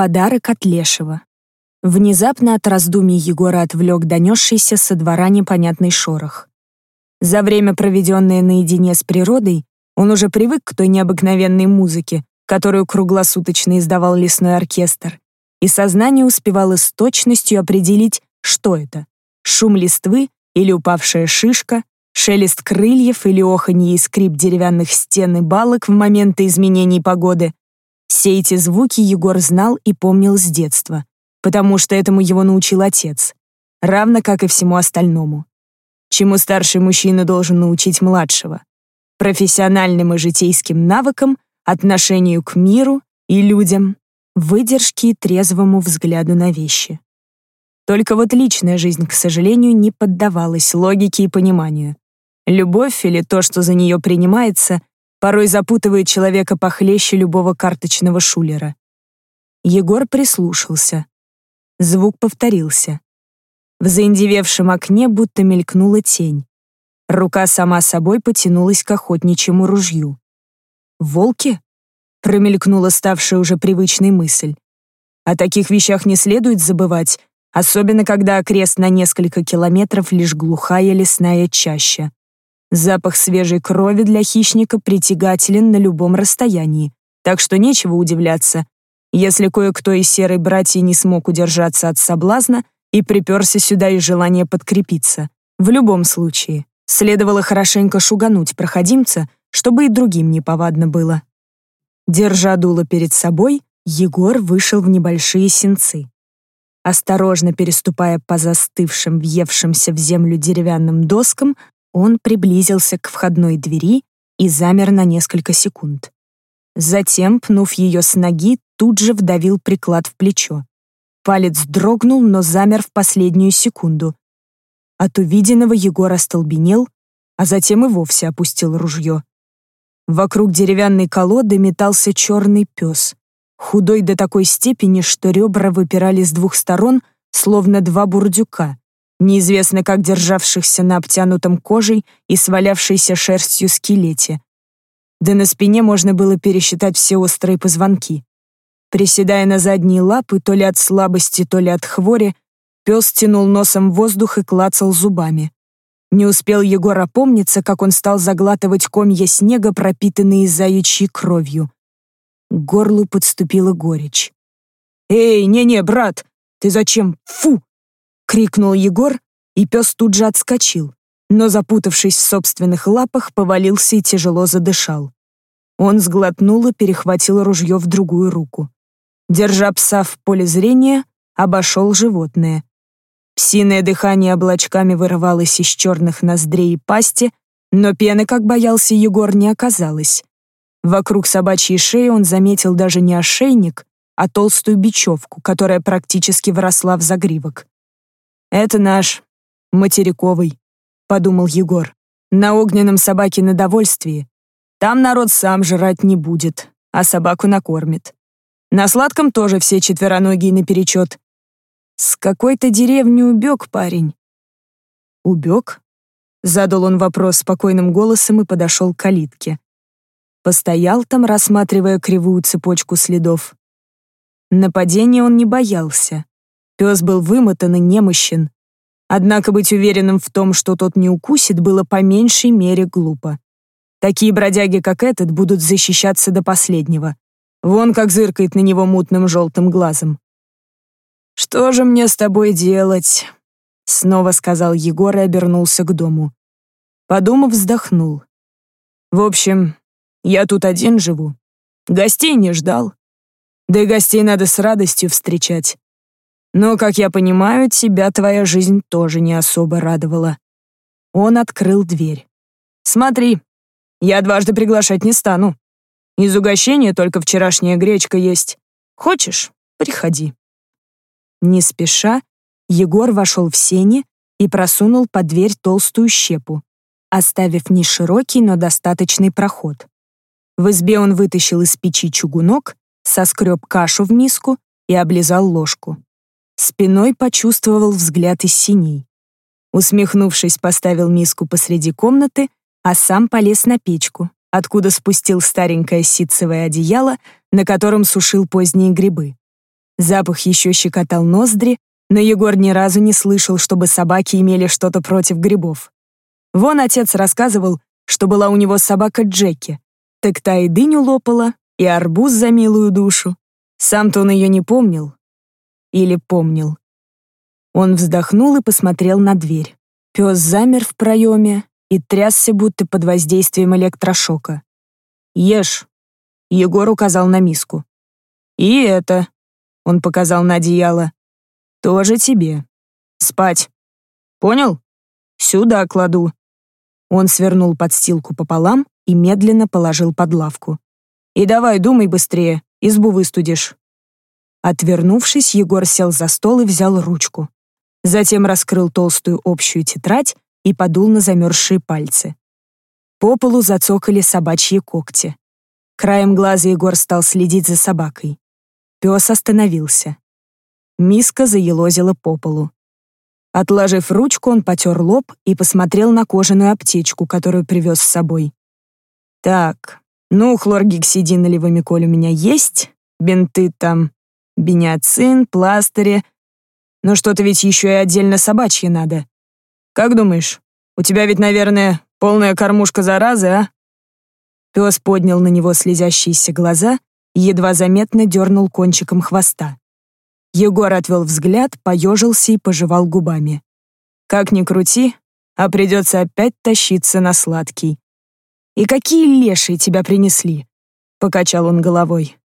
Подарок от Лешего. Внезапно от раздумий Егора отвлек донесшийся со двора непонятный шорох. За время, проведенное наедине с природой, он уже привык к той необыкновенной музыке, которую круглосуточно издавал лесной оркестр, и сознание успевало с точностью определить, что это — шум листвы или упавшая шишка, шелест крыльев или оханье и скрип деревянных стен и балок в моменты изменений погоды. Все эти звуки Егор знал и помнил с детства, потому что этому его научил отец, равно как и всему остальному. Чему старший мужчина должен научить младшего? Профессиональным и житейским навыкам, отношению к миру и людям, выдержке и трезвому взгляду на вещи. Только вот личная жизнь, к сожалению, не поддавалась логике и пониманию. Любовь или то, что за нее принимается, порой запутывает человека похлеще любого карточного шулера. Егор прислушался. Звук повторился. В заиндевевшем окне будто мелькнула тень. Рука сама собой потянулась к охотничьему ружью. «Волки?» — промелькнула ставшая уже привычной мысль. О таких вещах не следует забывать, особенно когда окрест на несколько километров лишь глухая лесная чаща. Запах свежей крови для хищника притягателен на любом расстоянии, так что нечего удивляться, если кое-кто из серой братьи не смог удержаться от соблазна и приперся сюда из желания подкрепиться. В любом случае, следовало хорошенько шугануть проходимца, чтобы и другим неповадно было. Держа дуло перед собой, Егор вышел в небольшие сенцы. Осторожно переступая по застывшим, въевшимся в землю деревянным доскам, он приблизился к входной двери и замер на несколько секунд. Затем, пнув ее с ноги, тут же вдавил приклад в плечо. Палец дрогнул, но замер в последнюю секунду. От увиденного Егор остолбенел, а затем и вовсе опустил ружье. Вокруг деревянной колоды метался черный пес, худой до такой степени, что ребра выпирали с двух сторон, словно два бурдюка неизвестно как державшихся на обтянутом кожей и свалявшейся шерстью скелете. Да на спине можно было пересчитать все острые позвонки. Приседая на задние лапы, то ли от слабости, то ли от хвори, пес тянул носом воздух и клацал зубами. Не успел Егор опомниться, как он стал заглатывать комья снега, пропитанные заячьей кровью. К горлу подступила горечь. «Эй, не-не, брат, ты зачем? Фу!» Крикнул Егор, и пес тут же отскочил, но, запутавшись в собственных лапах, повалился и тяжело задышал. Он сглотнул и перехватил ружье в другую руку. Держа пса в поле зрения, обошел животное. Псиное дыхание облачками вырывалось из черных ноздрей и пасти, но пены, как боялся Егор, не оказалось. Вокруг собачьей шеи он заметил даже не ошейник, а толстую бечевку, которая практически вросла в загривок. «Это наш, материковый», — подумал Егор. «На огненном собаке на довольствии. Там народ сам жрать не будет, а собаку накормит. На сладком тоже все четвероногие наперечет. С какой-то деревни убег парень». «Убег?» — задал он вопрос спокойным голосом и подошел к калитке. Постоял там, рассматривая кривую цепочку следов. Нападения он не боялся. Пес был вымотан и немощен. Однако быть уверенным в том, что тот не укусит, было по меньшей мере глупо. Такие бродяги, как этот, будут защищаться до последнего. Вон как зыркает на него мутным желтым глазом. «Что же мне с тобой делать?» Снова сказал Егор и обернулся к дому. Подумав, вздохнул. «В общем, я тут один живу. Гостей не ждал. Да и гостей надо с радостью встречать. Но, как я понимаю, тебя твоя жизнь тоже не особо радовала. Он открыл дверь. Смотри, я дважды приглашать не стану. Из угощения только вчерашняя гречка есть. Хочешь, приходи. Не спеша, Егор вошел в сени и просунул под дверь толстую щепу, оставив не широкий, но достаточный проход. В избе он вытащил из печи чугунок, соскреб кашу в миску и облизал ложку. Спиной почувствовал взгляд из синей. Усмехнувшись, поставил миску посреди комнаты, а сам полез на печку, откуда спустил старенькое ситцевое одеяло, на котором сушил поздние грибы. Запах еще щекотал ноздри, но Егор ни разу не слышал, чтобы собаки имели что-то против грибов. Вон отец рассказывал, что была у него собака Джеки. Так та и дыню лопала, и арбуз за милую душу. Сам-то он ее не помнил. Или помнил. Он вздохнул и посмотрел на дверь. Пес замер в проеме и трясся, будто под воздействием электрошока. «Ешь», — Егор указал на миску. «И это», — он показал на одеяло, — «тоже тебе. Спать. Понял? Сюда кладу». Он свернул подстилку пополам и медленно положил под лавку. «И давай, думай быстрее, избу выстудишь». Отвернувшись, Егор сел за стол и взял ручку. Затем раскрыл толстую общую тетрадь и подул на замерзшие пальцы. По полу зацокали собачьи когти. Краем глаза Егор стал следить за собакой. Пес остановился. Миска заелозила по полу. Отложив ручку, он потер лоб и посмотрел на кожаную аптечку, которую привез с собой. «Так, ну, хлоргексидин или вамиколь у меня есть, бинты там, бениацин, пластыри, но что-то ведь еще и отдельно собачье надо. Как думаешь, у тебя ведь, наверное, полная кормушка заразы, а?» Пес поднял на него слезящиеся глаза и едва заметно дернул кончиком хвоста. Егор отвел взгляд, поежился и пожевал губами. «Как ни крути, а придется опять тащиться на сладкий». «И какие лешие тебя принесли?» — покачал он головой.